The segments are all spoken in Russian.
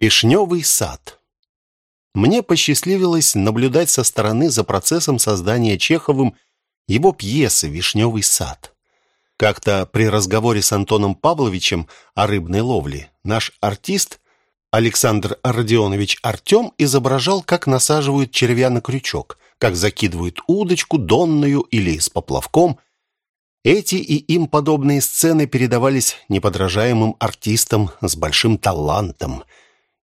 Вишневый сад. Мне посчастливилось наблюдать со стороны за процессом создания Чеховым его пьесы «Вишневый сад». Как-то при разговоре с Антоном Павловичем о рыбной ловле наш артист Александр Родионович Артем изображал, как насаживают червя на крючок, как закидывают удочку, донную или с поплавком. Эти и им подобные сцены передавались неподражаемым артистам с большим талантом –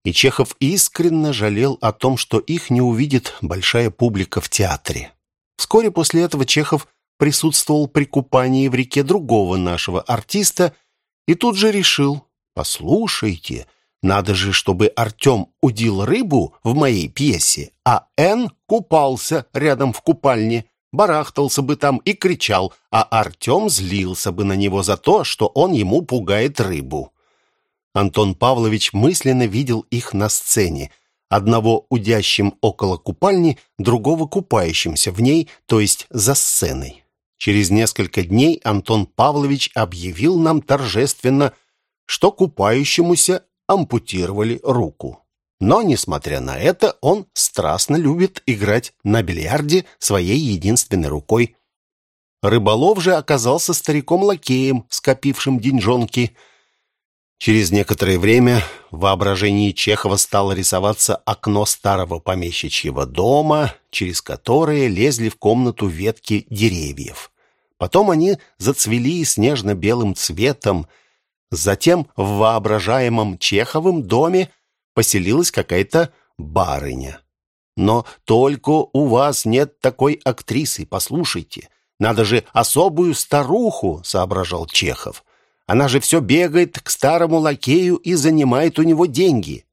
и Чехов искренне жалел о том, что их не увидит большая публика в театре. Вскоре после этого Чехов присутствовал при купании в реке другого нашего артиста и тут же решил, послушайте, надо же, чтобы Артем удил рыбу в моей пьесе, а Н купался рядом в купальне, барахтался бы там и кричал, а Артем злился бы на него за то, что он ему пугает рыбу. Антон Павлович мысленно видел их на сцене, одного удящим около купальни, другого купающимся в ней, то есть за сценой. Через несколько дней Антон Павлович объявил нам торжественно, что купающемуся ампутировали руку. Но, несмотря на это, он страстно любит играть на бильярде своей единственной рукой. Рыболов же оказался стариком-лакеем, скопившим деньжонки – Через некоторое время в воображении Чехова стало рисоваться окно старого помещичьего дома, через которое лезли в комнату ветки деревьев. Потом они зацвели снежно-белым цветом. Затем в воображаемом Чеховом доме поселилась какая-то барыня. Но только у вас нет такой актрисы, послушайте. Надо же особую старуху, соображал Чехов. Она же все бегает к старому лакею и занимает у него деньги.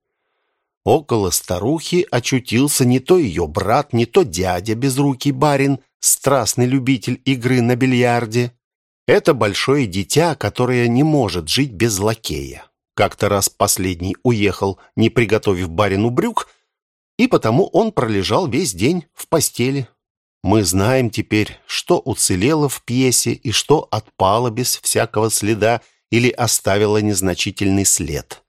Около старухи очутился не то ее брат, не то дядя безрукий барин, страстный любитель игры на бильярде. Это большое дитя, которое не может жить без лакея. Как-то раз последний уехал, не приготовив барину брюк, и потому он пролежал весь день в постели. Мы знаем теперь, что уцелело в пьесе и что отпало без всякого следа или оставило незначительный след.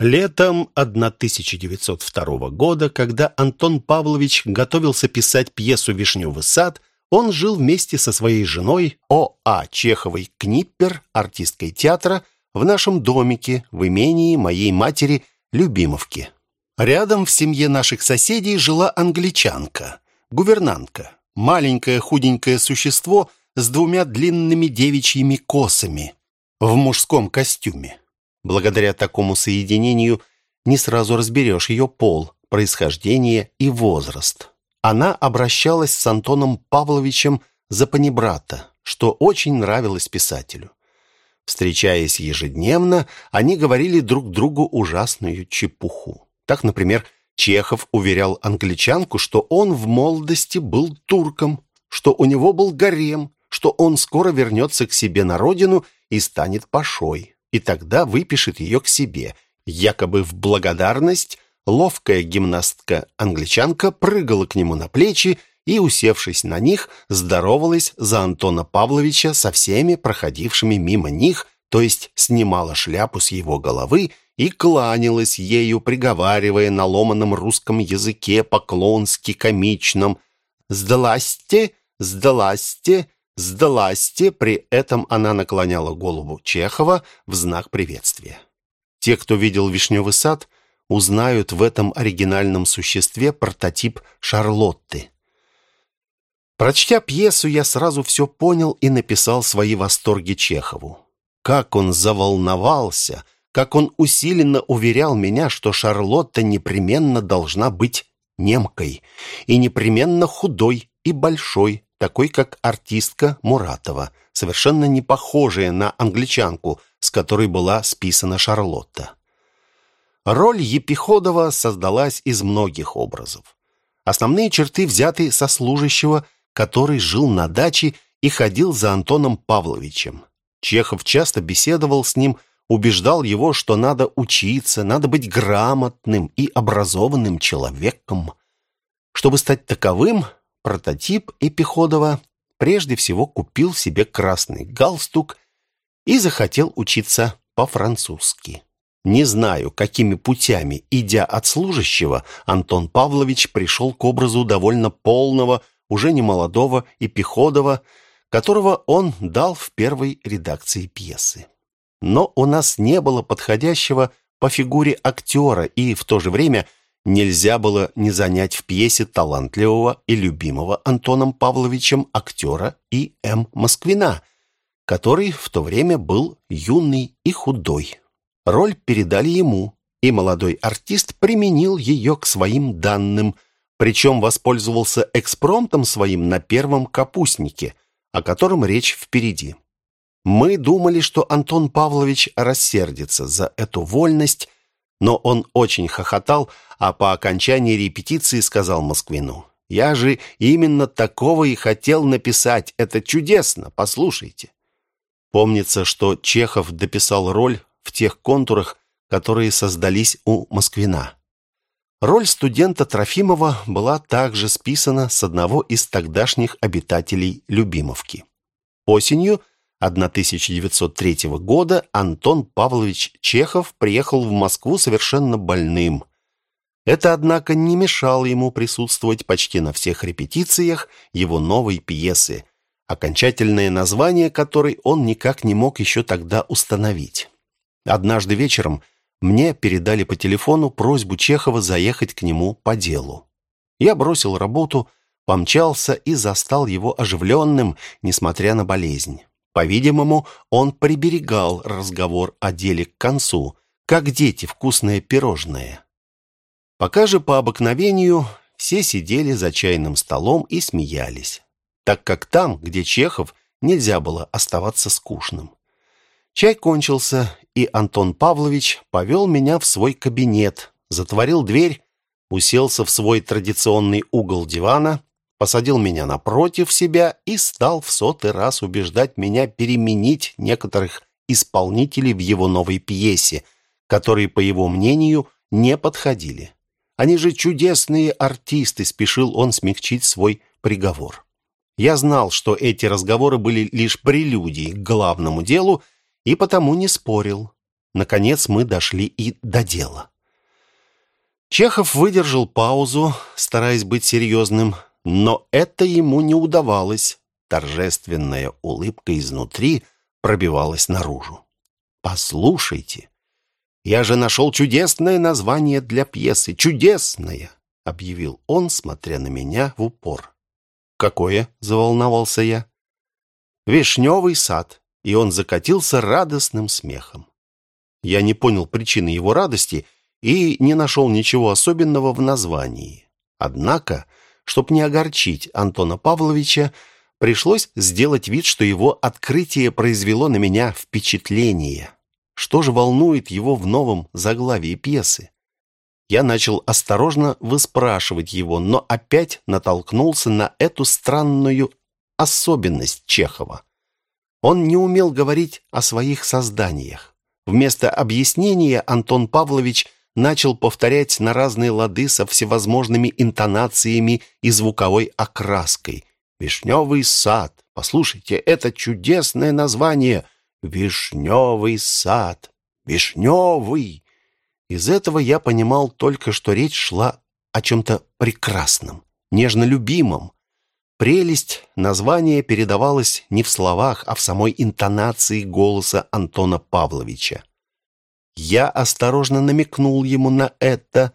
Летом 1902 года, когда Антон Павлович готовился писать пьесу «Вишневый сад», он жил вместе со своей женой О.А. Чеховой Книппер, артисткой театра, в нашем домике в имении моей матери Любимовки. Рядом в семье наших соседей жила англичанка, гувернантка, маленькое худенькое существо с двумя длинными девичьими косами в мужском костюме. Благодаря такому соединению не сразу разберешь ее пол, происхождение и возраст. Она обращалась с Антоном Павловичем за панибрата, что очень нравилось писателю. Встречаясь ежедневно, они говорили друг другу ужасную чепуху. Так, например, Чехов уверял англичанку, что он в молодости был турком, что у него был гарем, что он скоро вернется к себе на родину и станет пашой, и тогда выпишет ее к себе. Якобы в благодарность ловкая гимнастка-англичанка прыгала к нему на плечи и, усевшись на них, здоровалась за Антона Павловича со всеми проходившими мимо них, то есть снимала шляпу с его головы и кланялась ею, приговаривая на ломаном русском языке поклонски комичном «Сдаласте, сдаласте, сдаласте», при этом она наклоняла голову Чехова в знак приветствия. Те, кто видел «Вишневый сад», узнают в этом оригинальном существе прототип Шарлотты. Прочтя пьесу, я сразу все понял и написал свои восторги Чехову. Как он заволновался — как он усиленно уверял меня, что Шарлотта непременно должна быть немкой и непременно худой и большой, такой как артистка Муратова, совершенно не похожая на англичанку, с которой была списана Шарлотта. Роль Епиходова создалась из многих образов. Основные черты взяты со служащего, который жил на даче и ходил за Антоном Павловичем. Чехов часто беседовал с ним убеждал его, что надо учиться, надо быть грамотным и образованным человеком. Чтобы стать таковым, прототип Эпиходова прежде всего купил себе красный галстук и захотел учиться по-французски. Не знаю, какими путями, идя от служащего, Антон Павлович пришел к образу довольно полного, уже не молодого и пеходова, которого он дал в первой редакции пьесы. Но у нас не было подходящего по фигуре актера, и в то же время нельзя было не занять в пьесе талантливого и любимого Антоном Павловичем актера И. М. Москвина, который в то время был юный и худой. Роль передали ему, и молодой артист применил ее к своим данным, причем воспользовался экспромтом своим на первом капустнике, о котором речь впереди. Мы думали, что Антон Павлович рассердится за эту вольность, но он очень хохотал, а по окончании репетиции сказал Москвину, «Я же именно такого и хотел написать. Это чудесно, послушайте». Помнится, что Чехов дописал роль в тех контурах, которые создались у Москвина. Роль студента Трофимова была также списана с одного из тогдашних обитателей Любимовки. Осенью 1903 года Антон Павлович Чехов приехал в Москву совершенно больным. Это, однако, не мешало ему присутствовать почти на всех репетициях его новой пьесы, окончательное название которой он никак не мог еще тогда установить. Однажды вечером мне передали по телефону просьбу Чехова заехать к нему по делу. Я бросил работу, помчался и застал его оживленным, несмотря на болезнь. По-видимому, он приберегал разговор о деле к концу, как дети вкусное пирожное. Пока же по обыкновению все сидели за чайным столом и смеялись, так как там, где Чехов, нельзя было оставаться скучным. Чай кончился, и Антон Павлович повел меня в свой кабинет, затворил дверь, уселся в свой традиционный угол дивана, посадил меня напротив себя и стал в сотый раз убеждать меня переменить некоторых исполнителей в его новой пьесе, которые, по его мнению, не подходили. Они же чудесные артисты, спешил он смягчить свой приговор. Я знал, что эти разговоры были лишь прелюдией к главному делу, и потому не спорил. Наконец мы дошли и до дела. Чехов выдержал паузу, стараясь быть серьезным, но это ему не удавалось. Торжественная улыбка изнутри пробивалась наружу. «Послушайте, я же нашел чудесное название для пьесы. Чудесное!» — объявил он, смотря на меня в упор. «Какое?» — заволновался я. «Вишневый сад» и он закатился радостным смехом. Я не понял причины его радости и не нашел ничего особенного в названии. Однако, чтобы не огорчить Антона Павловича, пришлось сделать вид, что его открытие произвело на меня впечатление. Что же волнует его в новом заглавии пьесы? Я начал осторожно выспрашивать его, но опять натолкнулся на эту странную особенность Чехова. Он не умел говорить о своих созданиях. Вместо объяснения Антон Павлович начал повторять на разные лады со всевозможными интонациями и звуковой окраской. «Вишневый сад! Послушайте, это чудесное название! Вишневый сад! Вишневый!» Из этого я понимал только, что речь шла о чем-то прекрасном, нежно любимом, Прелесть названия передавалась не в словах, а в самой интонации голоса Антона Павловича. Я осторожно намекнул ему на это.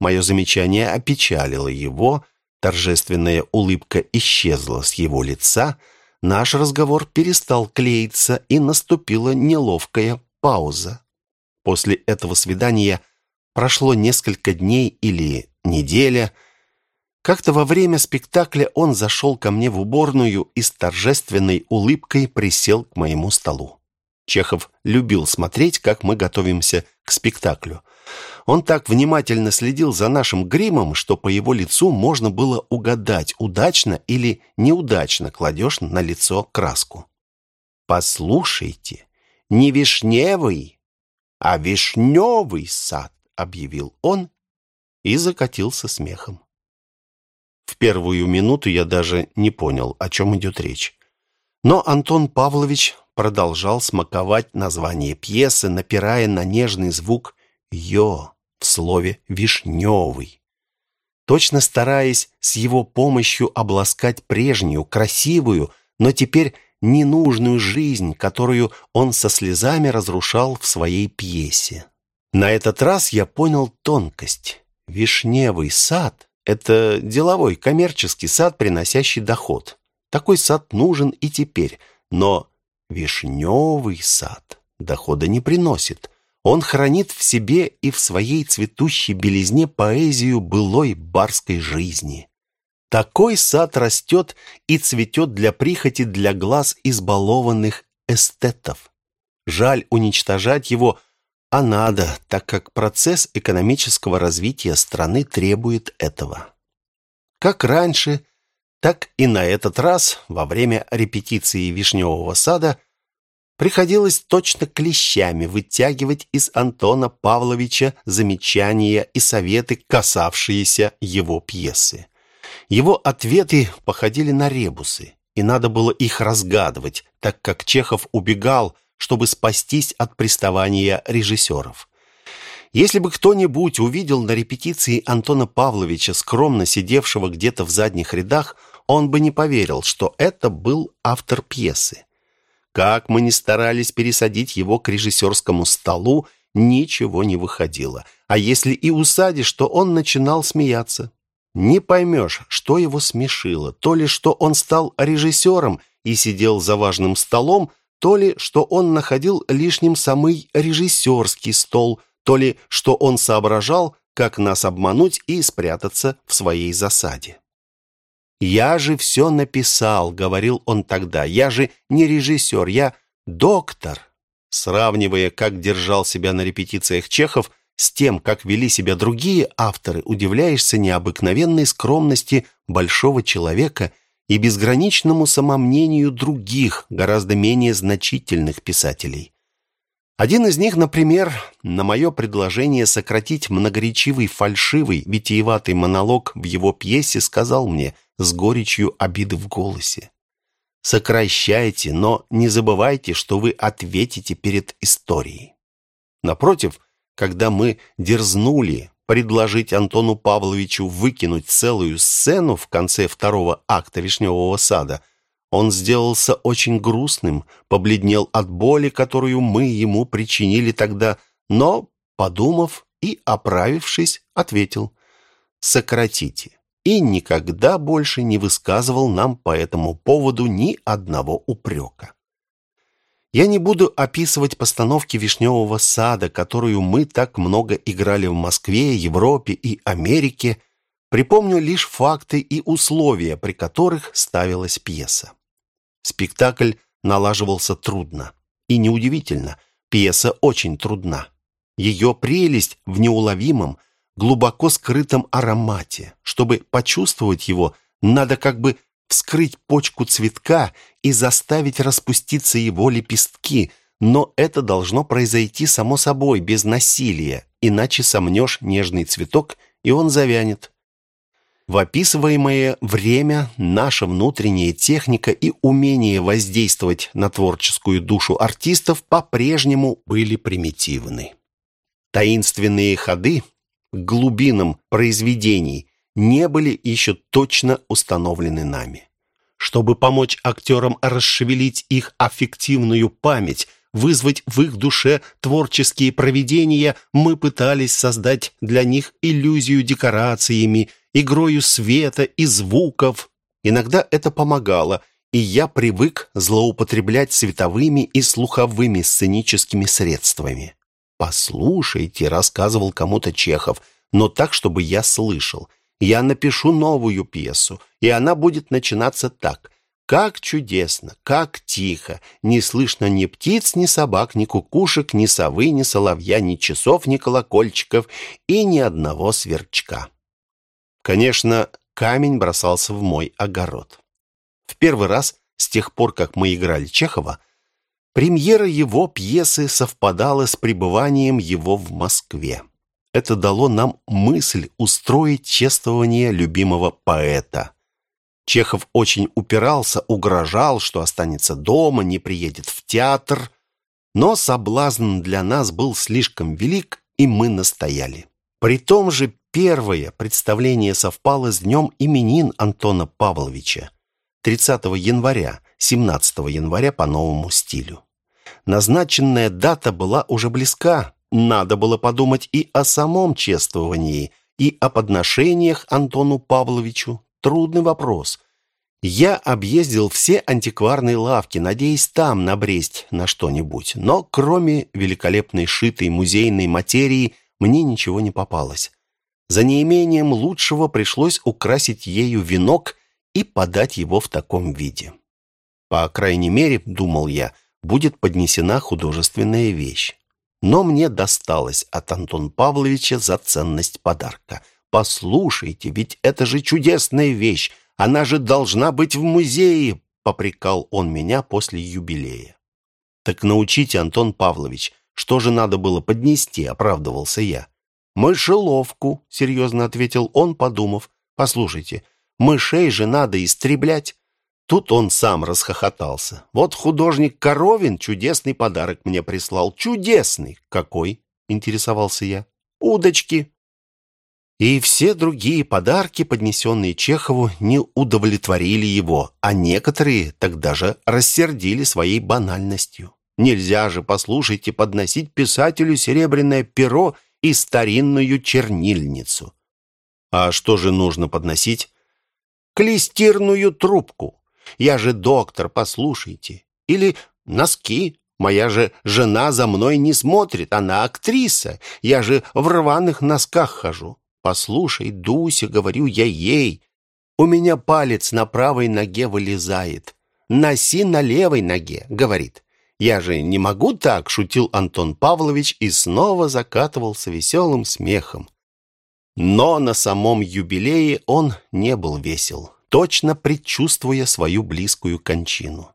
Мое замечание опечалило его, торжественная улыбка исчезла с его лица, наш разговор перестал клеиться, и наступила неловкая пауза. После этого свидания прошло несколько дней или неделя – как-то во время спектакля он зашел ко мне в уборную и с торжественной улыбкой присел к моему столу. Чехов любил смотреть, как мы готовимся к спектаклю. Он так внимательно следил за нашим гримом, что по его лицу можно было угадать, удачно или неудачно кладешь на лицо краску. «Послушайте, не вишневый, а вишневый сад», — объявил он и закатился смехом. В первую минуту я даже не понял, о чем идет речь. Но Антон Павлович продолжал смаковать название пьесы, напирая на нежный звук «ё» в слове «вишневый». Точно стараясь с его помощью обласкать прежнюю, красивую, но теперь ненужную жизнь, которую он со слезами разрушал в своей пьесе. На этот раз я понял тонкость. Вишневый сад — это деловой, коммерческий сад, приносящий доход. Такой сад нужен и теперь, но вишневый сад дохода не приносит. Он хранит в себе и в своей цветущей белизне поэзию былой барской жизни. Такой сад растет и цветет для прихоти для глаз избалованных эстетов. Жаль уничтожать его, а надо, так как процесс экономического развития страны требует этого. Как раньше, так и на этот раз, во время репетиции «Вишневого сада», приходилось точно клещами вытягивать из Антона Павловича замечания и советы, касавшиеся его пьесы. Его ответы походили на ребусы, и надо было их разгадывать, так как Чехов убегал, чтобы спастись от приставания режиссеров. Если бы кто-нибудь увидел на репетиции Антона Павловича, скромно сидевшего где-то в задних рядах, он бы не поверил, что это был автор пьесы. Как мы ни старались пересадить его к режиссерскому столу, ничего не выходило. А если и усадишь, то он начинал смеяться. Не поймешь, что его смешило, то ли что он стал режиссером и сидел за важным столом, то ли что он находил лишним самый режиссерский стол, то ли что он соображал, как нас обмануть и спрятаться в своей засаде. «Я же все написал», — говорил он тогда. «Я же не режиссер, я доктор». Сравнивая, как держал себя на репетициях Чехов, с тем, как вели себя другие авторы, удивляешься необыкновенной скромности большого человека и безграничному самомнению других, гораздо менее значительных писателей. Один из них, например, на мое предложение сократить многоречивый, фальшивый, витиеватый монолог в его пьесе сказал мне с горечью обиды в голосе. «Сокращайте, но не забывайте, что вы ответите перед историей». Напротив, когда мы дерзнули предложить Антону Павловичу выкинуть целую сцену в конце второго акта «Вишневого сада», он сделался очень грустным, побледнел от боли, которую мы ему причинили тогда, но, подумав и оправившись, ответил «Сократите» и никогда больше не высказывал нам по этому поводу ни одного упрека. Я не буду описывать постановки «Вишневого сада», которую мы так много играли в Москве, Европе и Америке, припомню лишь факты и условия, при которых ставилась пьеса. Спектакль налаживался трудно. И неудивительно, пьеса очень трудна. Ее прелесть в неуловимом, глубоко скрытом аромате. Чтобы почувствовать его, надо как бы вскрыть почку цветка и заставить распуститься его лепестки, но это должно произойти само собой, без насилия, иначе сомнешь нежный цветок, и он завянет. В описываемое время наша внутренняя техника и умение воздействовать на творческую душу артистов по-прежнему были примитивны. Таинственные ходы к глубинам произведений не были еще точно установлены нами. Чтобы помочь актерам расшевелить их аффективную память, вызвать в их душе творческие провидения, мы пытались создать для них иллюзию декорациями, игрою света и звуков. Иногда это помогало, и я привык злоупотреблять световыми и слуховыми сценическими средствами. «Послушайте», — рассказывал кому-то Чехов, но так, чтобы я слышал. «Я напишу новую пьесу, и она будет начинаться так. Как чудесно, как тихо, не слышно ни птиц, ни собак, ни кукушек, ни совы, ни соловья, ни часов, ни колокольчиков и ни одного сверчка». Конечно, камень бросался в мой огород. В первый раз с тех пор, как мы играли Чехова, премьера его пьесы совпадала с пребыванием его в Москве. Это дало нам мысль устроить чествование любимого поэта. Чехов очень упирался, угрожал, что останется дома, не приедет в театр. Но соблазн для нас был слишком велик, и мы настояли. При том же первое представление совпало с днем именин Антона Павловича. 30 января, 17 января по новому стилю. Назначенная дата была уже близка. Надо было подумать и о самом чествовании, и о подношениях Антону Павловичу. Трудный вопрос. Я объездил все антикварные лавки, надеясь там набресть на что-нибудь. Но кроме великолепной шитой музейной материи мне ничего не попалось. За неимением лучшего пришлось украсить ею венок и подать его в таком виде. По крайней мере, думал я, будет поднесена художественная вещь. Но мне досталось от Антона Павловича за ценность подарка. «Послушайте, ведь это же чудесная вещь! Она же должна быть в музее!» — попрекал он меня после юбилея. «Так научите, Антон Павлович, что же надо было поднести?» — оправдывался я. «Мышеловку», — серьезно ответил он, подумав. «Послушайте, мышей же надо истреблять». Тут он сам расхохотался. «Вот художник Коровин чудесный подарок мне прислал. Чудесный!» «Какой?» — интересовался я. «Удочки». И все другие подарки, поднесенные Чехову, не удовлетворили его, а некоторые тогда же рассердили своей банальностью. Нельзя же, послушайте, подносить писателю серебряное перо и старинную чернильницу. А что же нужно подносить? Клестирную трубку. Я же доктор, послушайте. Или носки. Моя же жена за мной не смотрит, она актриса. Я же в рваных носках хожу. Послушай, Дуся, говорю я ей. У меня палец на правой ноге вылезает. Носи на левой ноге, говорит. Я же не могу так, шутил Антон Павлович и снова закатывался веселым смехом. Но на самом юбилее он не был весел точно предчувствуя свою близкую кончину.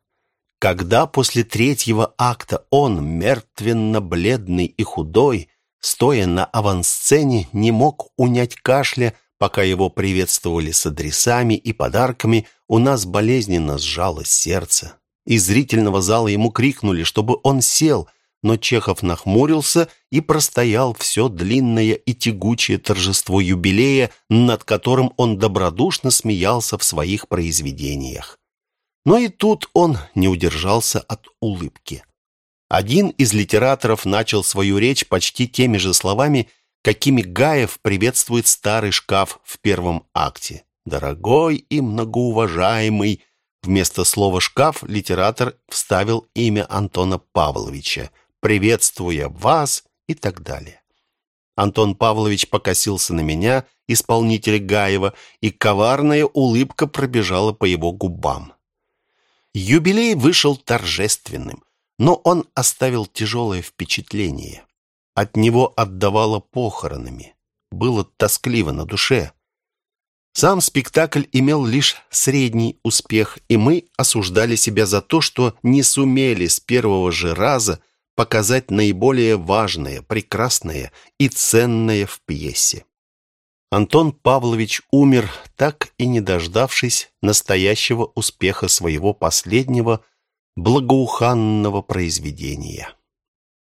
Когда после третьего акта он, мертвенно-бледный и худой, стоя на авансцене, не мог унять кашля, пока его приветствовали с адресами и подарками, у нас болезненно сжалось сердце. Из зрительного зала ему крикнули, чтобы он сел – но Чехов нахмурился и простоял все длинное и тягучее торжество юбилея, над которым он добродушно смеялся в своих произведениях. Но и тут он не удержался от улыбки. Один из литераторов начал свою речь почти теми же словами, какими Гаев приветствует старый шкаф в первом акте. «Дорогой и многоуважаемый», вместо слова «шкаф» литератор вставил имя Антона Павловича – приветствуя вас и так далее. Антон Павлович покосился на меня, исполнителя Гаева, и коварная улыбка пробежала по его губам. Юбилей вышел торжественным, но он оставил тяжелое впечатление. От него отдавало похоронами. Было тоскливо на душе. Сам спектакль имел лишь средний успех, и мы осуждали себя за то, что не сумели с первого же раза показать наиболее важное, прекрасное и ценное в пьесе. Антон Павлович умер, так и не дождавшись настоящего успеха своего последнего благоуханного произведения.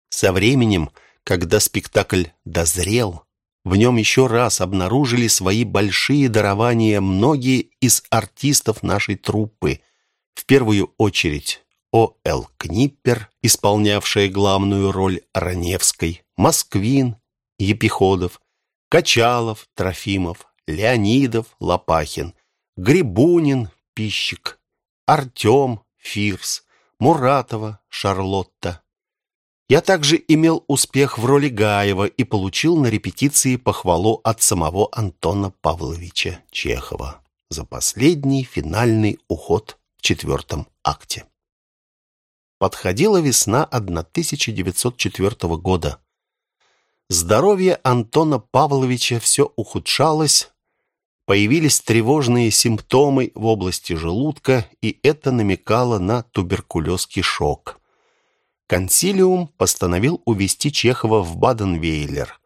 Со временем, когда спектакль дозрел, в нем еще раз обнаружили свои большие дарования многие из артистов нашей труппы, в первую очередь о.Л. Книппер, исполнявшая главную роль Раневской, Москвин, Епиходов, Качалов, Трофимов, Леонидов, Лопахин, Грибунин, Пищик, Артем, Фирс, Муратова, Шарлотта. Я также имел успех в роли Гаева и получил на репетиции похвалу от самого Антона Павловича Чехова за последний финальный уход в четвертом акте. Подходила весна 1904 года. Здоровье Антона Павловича все ухудшалось, появились тревожные симптомы в области желудка, и это намекало на туберкулез кишок. Консилиум постановил увезти Чехова в Баден-Вейлер.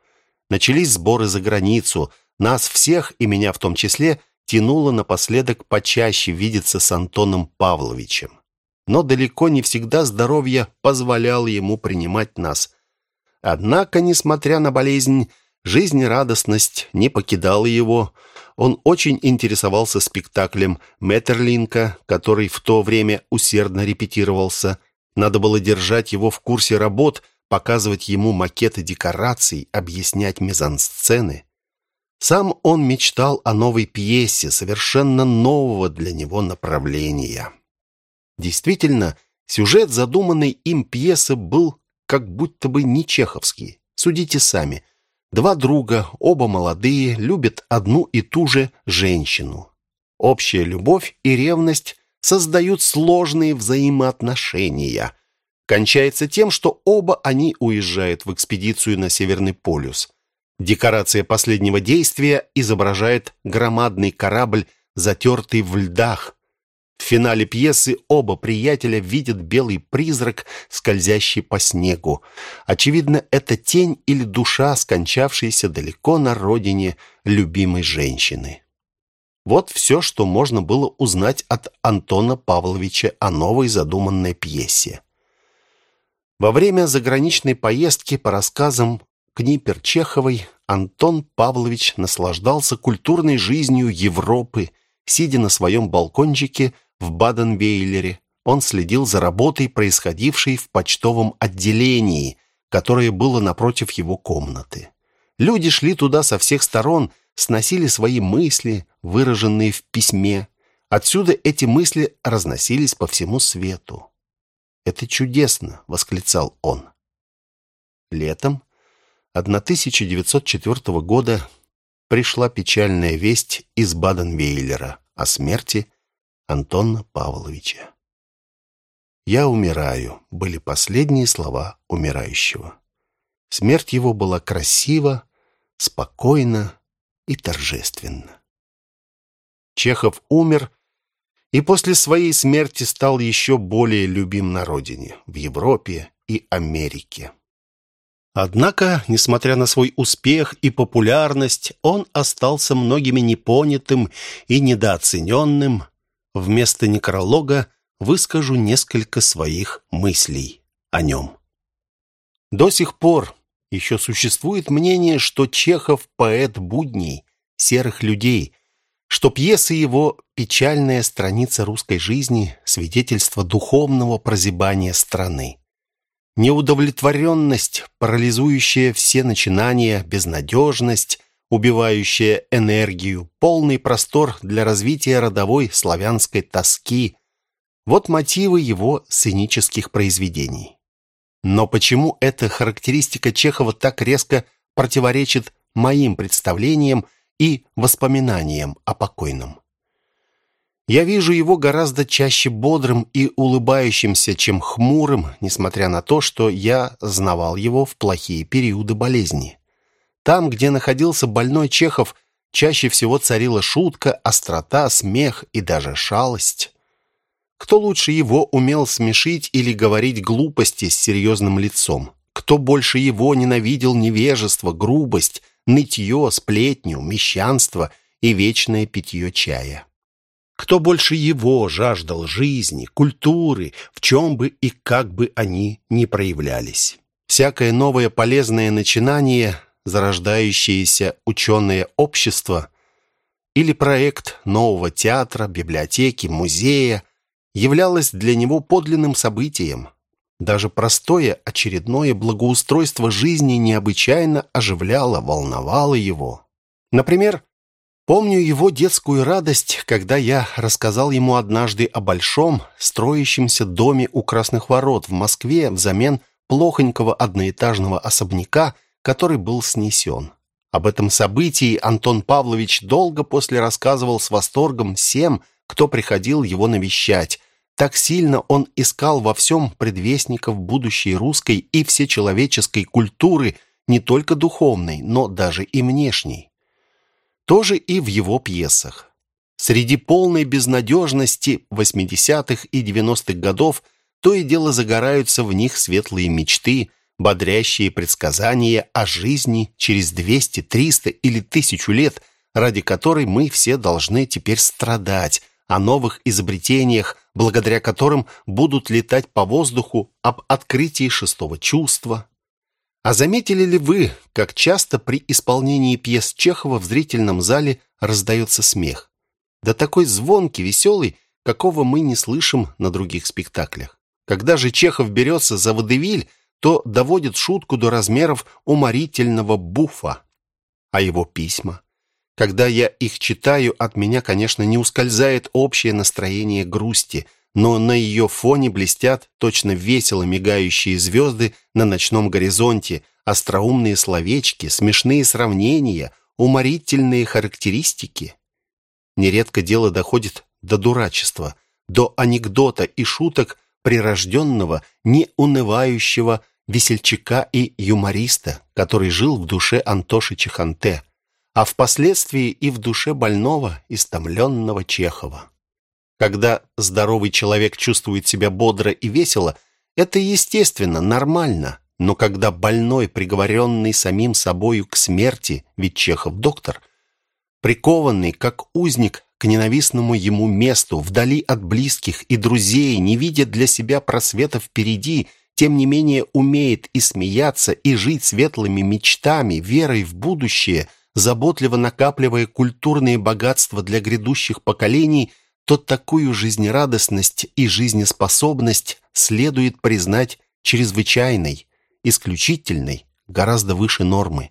Начались сборы за границу. Нас всех, и меня в том числе, тянуло напоследок почаще видеться с Антоном Павловичем. Но далеко не всегда здоровье позволяло ему принимать нас. Однако, несмотря на болезнь, жизнерадостность не покидала его. Он очень интересовался спектаклем Меттерлинка, который в то время усердно репетировался. Надо было держать его в курсе работ, показывать ему макеты декораций, объяснять мизансцены. Сам он мечтал о новой пьесе, совершенно нового для него направления. Действительно, сюжет задуманной им пьесы был как будто бы не чеховский. Судите сами. Два друга, оба молодые, любят одну и ту же женщину. Общая любовь и ревность создают сложные взаимоотношения. Кончается тем, что оба они уезжают в экспедицию на Северный полюс – Декорация последнего действия изображает громадный корабль, затертый в льдах. В финале пьесы оба приятеля видят белый призрак, скользящий по снегу. Очевидно, это тень или душа, скончавшаяся далеко на родине любимой женщины. Вот все, что можно было узнать от Антона Павловича о новой задуманной пьесе. Во время заграничной поездки, по рассказам Книпер Чеховой Антон Павлович наслаждался культурной жизнью Европы, сидя на своем балкончике в Баден-Вейлере. Он следил за работой, происходившей в почтовом отделении, которое было напротив его комнаты. Люди шли туда со всех сторон, сносили свои мысли, выраженные в письме. Отсюда эти мысли разносились по всему свету. «Это чудесно!» — восклицал он. Летом 1904 года пришла печальная весть из Баден-Вейлера о смерти Антона Павловича. «Я умираю» были последние слова умирающего. Смерть его была красива, спокойна и торжественна. Чехов умер и после своей смерти стал еще более любим на родине, в Европе и Америке. Однако, несмотря на свой успех и популярность, он остался многими непонятым и недооцененным. Вместо некролога выскажу несколько своих мыслей о нем. До сих пор еще существует мнение, что Чехов – поэт будней, серых людей, что пьесы его – печальная страница русской жизни, свидетельство духовного прозябания страны. Неудовлетворенность, парализующая все начинания, безнадежность, убивающая энергию, полный простор для развития родовой славянской тоски – вот мотивы его сценических произведений. Но почему эта характеристика Чехова так резко противоречит моим представлениям и воспоминаниям о покойном? Я вижу его гораздо чаще бодрым и улыбающимся, чем хмурым, несмотря на то, что я знавал его в плохие периоды болезни. Там, где находился больной Чехов, чаще всего царила шутка, острота, смех и даже шалость. Кто лучше его умел смешить или говорить глупости с серьезным лицом? Кто больше его ненавидел невежество, грубость, нытье, сплетню, мещанство и вечное питье чая? Кто больше его жаждал жизни, культуры, в чем бы и как бы они ни проявлялись. Всякое новое полезное начинание, зарождающееся ученое общество или проект нового театра, библиотеки, музея являлось для него подлинным событием. Даже простое очередное благоустройство жизни необычайно оживляло, волновало его. Например, Помню его детскую радость, когда я рассказал ему однажды о большом, строящемся доме у Красных Ворот в Москве взамен плохонького одноэтажного особняка, который был снесен. Об этом событии Антон Павлович долго после рассказывал с восторгом всем, кто приходил его навещать. Так сильно он искал во всем предвестников будущей русской и всечеловеческой культуры, не только духовной, но даже и внешней. Тоже и в его пьесах. Среди полной безнадежности 80-х и 90-х годов то и дело загораются в них светлые мечты, бодрящие предсказания о жизни через 200, 300 или тысячу лет, ради которой мы все должны теперь страдать, о новых изобретениях, благодаря которым будут летать по воздуху, об открытии шестого чувства. А заметили ли вы, как часто при исполнении пьес Чехова в зрительном зале раздается смех? Да такой звонкий, веселый, какого мы не слышим на других спектаклях. Когда же Чехов берется за водевиль, то доводит шутку до размеров уморительного буфа. А его письма? Когда я их читаю, от меня, конечно, не ускользает общее настроение грусти, но на ее фоне блестят точно весело мигающие звезды на ночном горизонте, остроумные словечки, смешные сравнения, уморительные характеристики. Нередко дело доходит до дурачества, до анекдота и шуток прирожденного, неунывающего весельчака и юмориста, который жил в душе Антоши Чеханте, а впоследствии и в душе больного, истомленного Чехова. Когда здоровый человек чувствует себя бодро и весело, это естественно, нормально, но когда больной, приговоренный самим собою к смерти, ведь Чехов доктор, прикованный, как узник, к ненавистному ему месту, вдали от близких и друзей, не видя для себя просвета впереди, тем не менее умеет и смеяться, и жить светлыми мечтами, верой в будущее, заботливо накапливая культурные богатства для грядущих поколений, то такую жизнерадостность и жизнеспособность следует признать чрезвычайной, исключительной, гораздо выше нормы.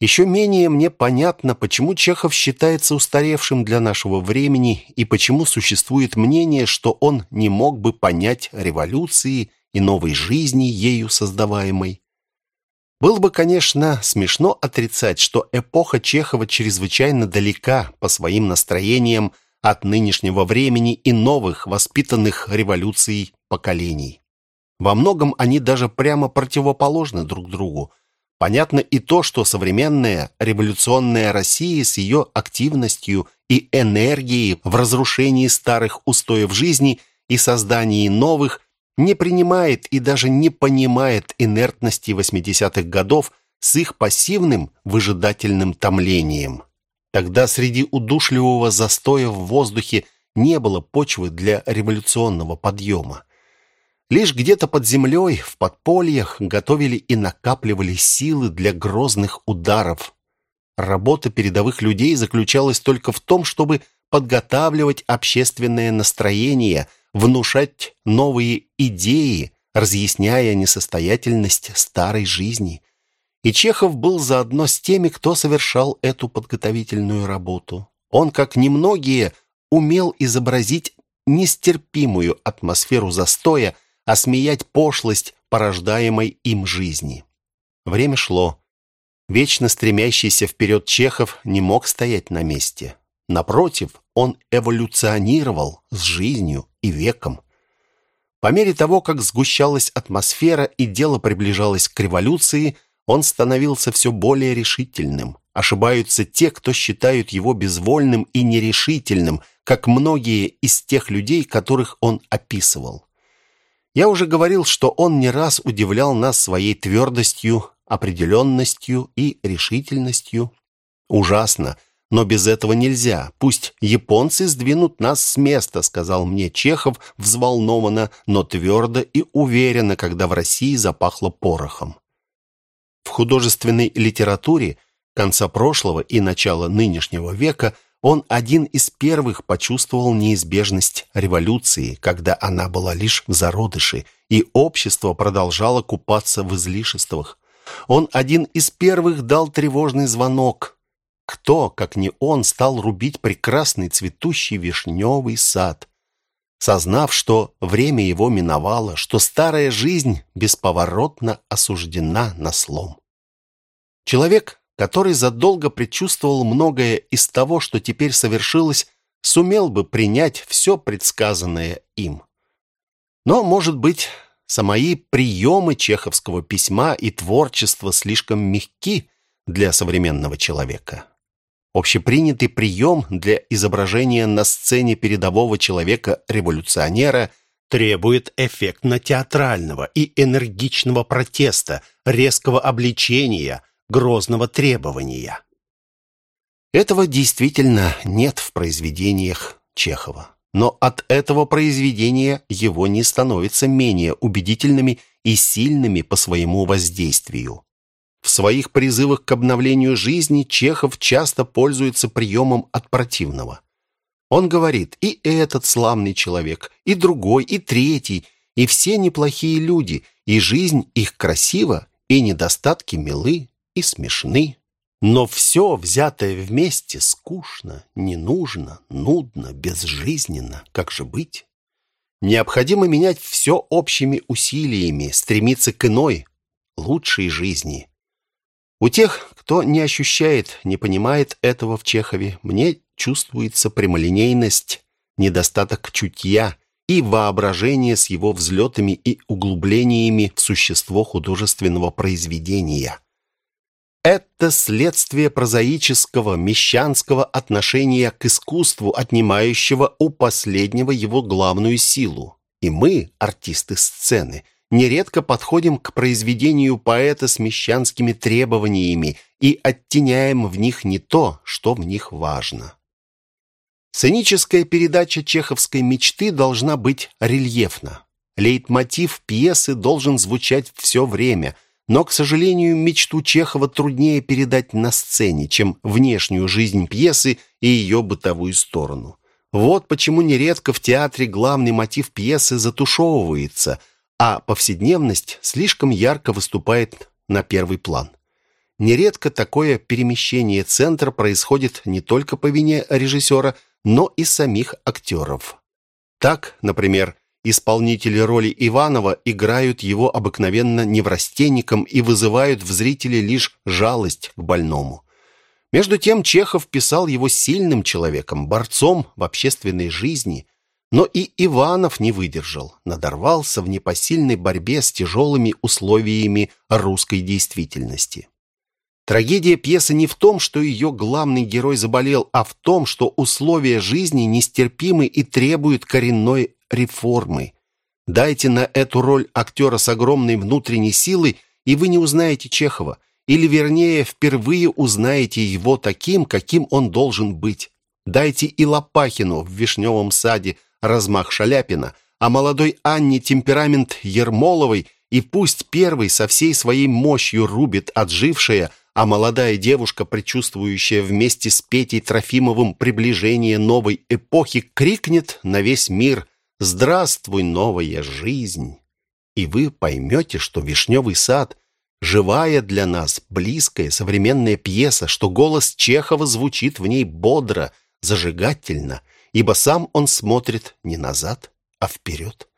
Еще менее мне понятно, почему Чехов считается устаревшим для нашего времени и почему существует мнение, что он не мог бы понять революции и новой жизни, ею создаваемой. Было бы, конечно, смешно отрицать, что эпоха Чехова чрезвычайно далека по своим настроениям от нынешнего времени и новых, воспитанных революцией поколений. Во многом они даже прямо противоположны друг другу, Понятно и то, что современная революционная Россия с ее активностью и энергией в разрушении старых устоев жизни и создании новых не принимает и даже не понимает инертности 80-х годов с их пассивным выжидательным томлением. Тогда среди удушливого застоя в воздухе не было почвы для революционного подъема. Лишь где-то под землей, в подпольях, готовили и накапливали силы для грозных ударов. Работа передовых людей заключалась только в том, чтобы подготавливать общественное настроение, внушать новые идеи, разъясняя несостоятельность старой жизни. И Чехов был заодно с теми, кто совершал эту подготовительную работу. Он, как немногие, умел изобразить нестерпимую атмосферу застоя, осмеять пошлость порождаемой им жизни. Время шло. Вечно стремящийся вперед Чехов не мог стоять на месте. Напротив, он эволюционировал с жизнью и веком. По мере того, как сгущалась атмосфера и дело приближалось к революции, он становился все более решительным. Ошибаются те, кто считают его безвольным и нерешительным, как многие из тех людей, которых он описывал. Я уже говорил, что он не раз удивлял нас своей твердостью, определенностью и решительностью. Ужасно, но без этого нельзя. Пусть японцы сдвинут нас с места, сказал мне Чехов взволнованно, но твердо и уверенно, когда в России запахло порохом. В художественной литературе конца прошлого и начала нынешнего века – он один из первых почувствовал неизбежность революции, когда она была лишь в зародыше, и общество продолжало купаться в излишествах. Он один из первых дал тревожный звонок. Кто, как не он, стал рубить прекрасный цветущий вишневый сад? Сознав, что время его миновало, что старая жизнь бесповоротно осуждена на слом. Человек который задолго предчувствовал многое из того, что теперь совершилось, сумел бы принять все предсказанное им. Но, может быть, самои приемы чеховского письма и творчества слишком мягки для современного человека. Общепринятый прием для изображения на сцене передового человека-революционера требует эффектно-театрального и энергичного протеста, резкого обличения, грозного требования. Этого действительно нет в произведениях Чехова. Но от этого произведения его не становятся менее убедительными и сильными по своему воздействию. В своих призывах к обновлению жизни Чехов часто пользуется приемом от противного. Он говорит, и этот славный человек, и другой, и третий, и все неплохие люди, и жизнь их красива, и недостатки милы и смешны. Но все, взятое вместе, скучно, не нужно, нудно, безжизненно. Как же быть? Необходимо менять все общими усилиями, стремиться к иной, лучшей жизни. У тех, кто не ощущает, не понимает этого в Чехове, мне чувствуется прямолинейность, недостаток чутья и воображение с его взлетами и углублениями в существо художественного произведения. Это следствие прозаического, мещанского отношения к искусству, отнимающего у последнего его главную силу. И мы, артисты сцены, нередко подходим к произведению поэта с мещанскими требованиями и оттеняем в них не то, что в них важно. Сценическая передача чеховской мечты должна быть рельефна. Лейтмотив пьесы должен звучать все время – но, к сожалению, мечту Чехова труднее передать на сцене, чем внешнюю жизнь пьесы и ее бытовую сторону. Вот почему нередко в театре главный мотив пьесы затушевывается, а повседневность слишком ярко выступает на первый план. Нередко такое перемещение центра происходит не только по вине режиссера, но и самих актеров. Так, например, Исполнители роли Иванова играют его обыкновенно неврастенником и вызывают в зрителе лишь жалость к больному. Между тем Чехов писал его сильным человеком, борцом в общественной жизни, но и Иванов не выдержал, надорвался в непосильной борьбе с тяжелыми условиями русской действительности. Трагедия пьесы не в том, что ее главный герой заболел, а в том, что условия жизни нестерпимы и требуют коренной реформы. Дайте на эту роль актера с огромной внутренней силой, и вы не узнаете Чехова. Или, вернее, впервые узнаете его таким, каким он должен быть. Дайте и Лопахину в «Вишневом саде» размах Шаляпина, а молодой Анне темперамент Ермоловой, и пусть первый со всей своей мощью рубит отжившее, а молодая девушка, предчувствующая вместе с Петей Трофимовым приближение новой эпохи, крикнет на весь мир – Здравствуй, новая жизнь! И вы поймете, что «Вишневый сад» — живая для нас, близкая, современная пьеса, что голос Чехова звучит в ней бодро, зажигательно, ибо сам он смотрит не назад, а вперед.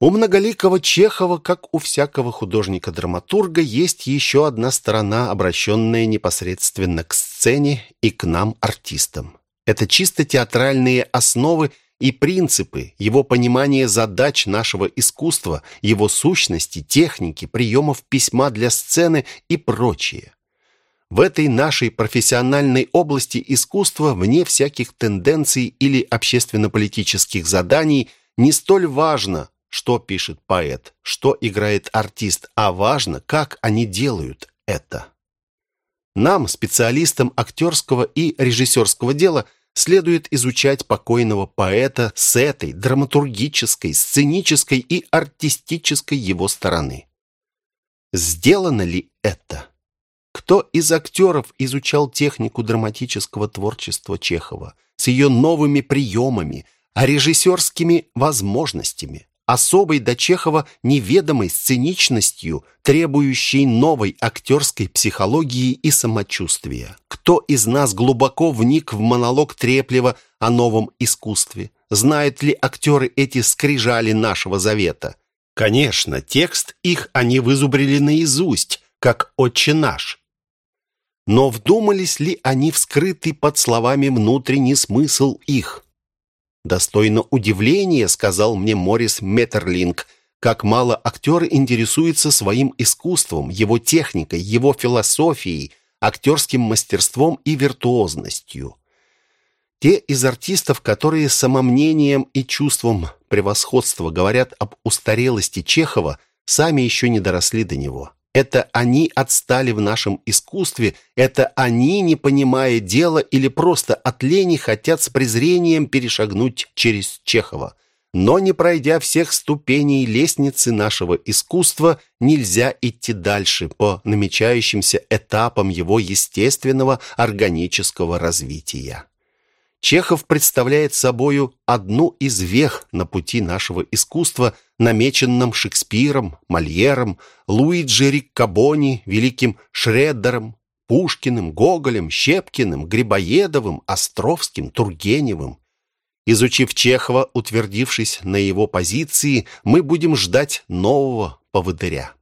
У многоликого Чехова, как у всякого художника-драматурга, есть еще одна сторона, обращенная непосредственно к сцене и к нам, артистам. Это чисто театральные основы и принципы, его понимание задач нашего искусства, его сущности, техники, приемов письма для сцены и прочее. В этой нашей профессиональной области искусства, вне всяких тенденций или общественно-политических заданий, не столь важно, что пишет поэт, что играет артист, а важно, как они делают это. Нам, специалистам актерского и режиссерского дела – следует изучать покойного поэта с этой драматургической, сценической и артистической его стороны. Сделано ли это? Кто из актеров изучал технику драматического творчества Чехова с ее новыми приемами, а режиссерскими возможностями? особой до Чехова неведомой сценичностью, требующей новой актерской психологии и самочувствия. Кто из нас глубоко вник в монолог Треплева о новом искусстве? Знают ли актеры эти скрижали нашего завета? Конечно, текст их они вызубрили наизусть, как «Отче наш». Но вдумались ли они в скрытый под словами внутренний смысл их? «Достойно удивления», — сказал мне Морис Меттерлинг, «как мало актеры интересуются своим искусством, его техникой, его философией, актерским мастерством и виртуозностью». Те из артистов, которые самомнением и чувством превосходства говорят об устарелости Чехова, сами еще не доросли до него. Это они отстали в нашем искусстве, это они, не понимая дела или просто от лени, хотят с презрением перешагнуть через Чехова. Но не пройдя всех ступеней лестницы нашего искусства, нельзя идти дальше по намечающимся этапам его естественного органического развития. Чехов представляет собою одну из вех на пути нашего искусства, намеченном Шекспиром, Мольером, Луиджи Риккабони, великим Шреддером, Пушкиным, Гоголем, Щепкиным, Грибоедовым, Островским, Тургеневым. Изучив Чехова, утвердившись на его позиции, мы будем ждать нового поводыря,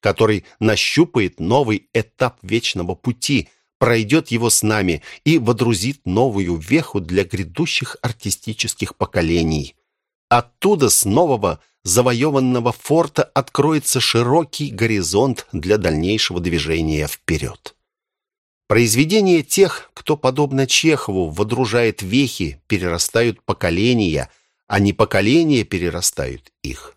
который нащупает новый этап вечного пути – пройдет его с нами и водрузит новую веху для грядущих артистических поколений. Оттуда с нового завоеванного форта откроется широкий горизонт для дальнейшего движения вперед. Произведения тех, кто, подобно Чехову, водружает вехи, перерастают поколения, а не поколения перерастают их.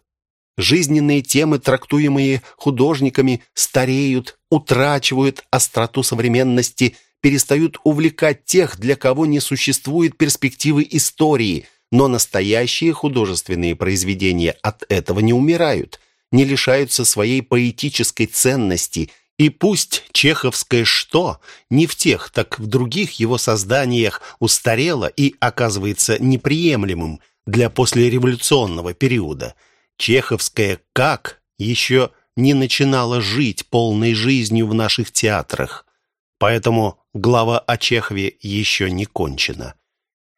Жизненные темы, трактуемые художниками, стареют, утрачивают остроту современности, перестают увлекать тех, для кого не существует перспективы истории, но настоящие художественные произведения от этого не умирают, не лишаются своей поэтической ценности, и пусть чеховское «что» не в тех, так в других его созданиях устарело и оказывается неприемлемым для послереволюционного периода – Чеховская «как» еще не начинала жить полной жизнью в наших театрах, поэтому глава о Чехове еще не кончена.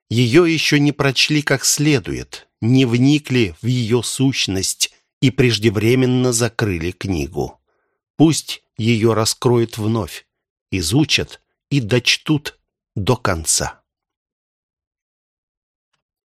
Ее еще не прочли как следует, не вникли в ее сущность и преждевременно закрыли книгу. Пусть ее раскроют вновь, изучат и дочтут до конца.